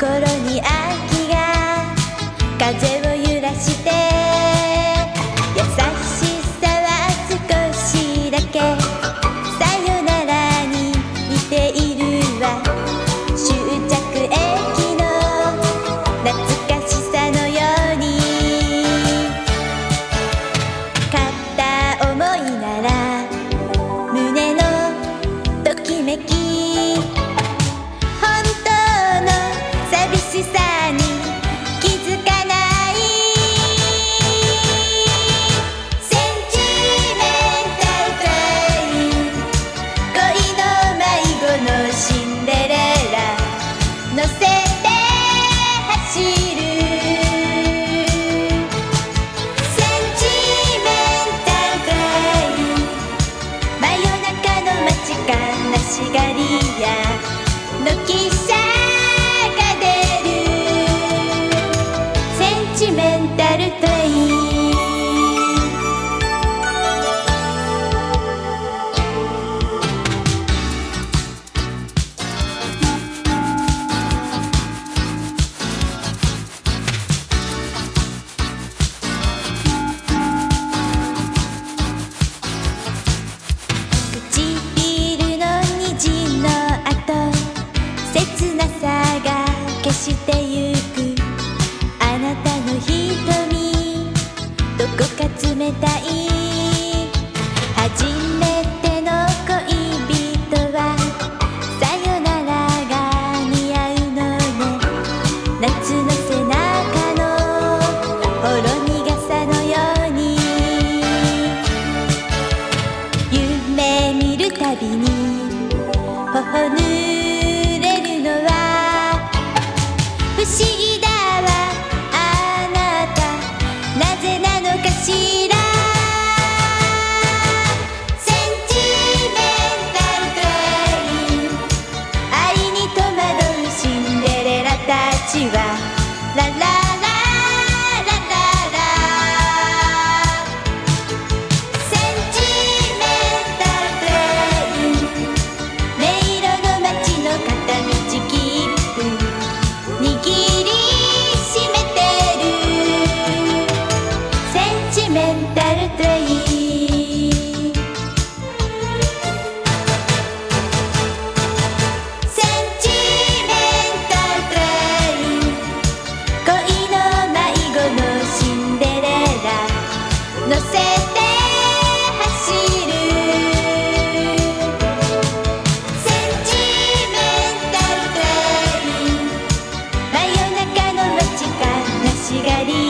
cut up. That it enterte たびに頬濡れるのは不思議だわあなた。なぜなのかしら。センチメンタルトレイ愛に戸惑うシンデレラたちはララ光